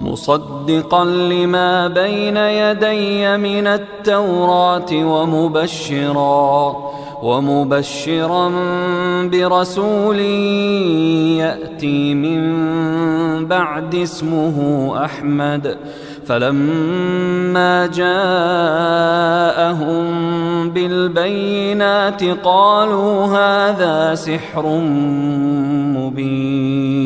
مصدقا لما بين يدي من التوراة ومبشرا ومبشرا برسول يأتي من بعد اسمه أحمد. فلما جاءهم بالبينات قالوا هذا سحر مبين.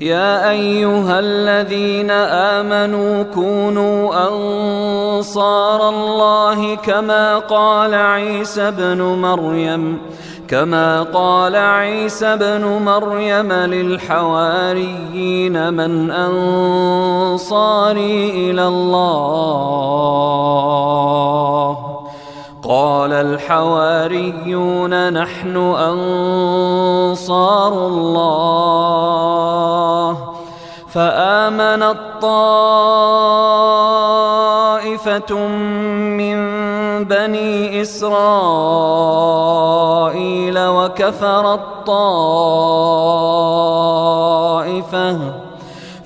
يا أيها الذين آمنوا كونوا أنصار الله كما قال عيسى ابن مريم كما قال عيسى ابن مريم للحواريين من أنصاري إلى الله. قال الحواريون نحن أنصار الله. فامنت طائفه من بني إسرائيل وكفرت طائفه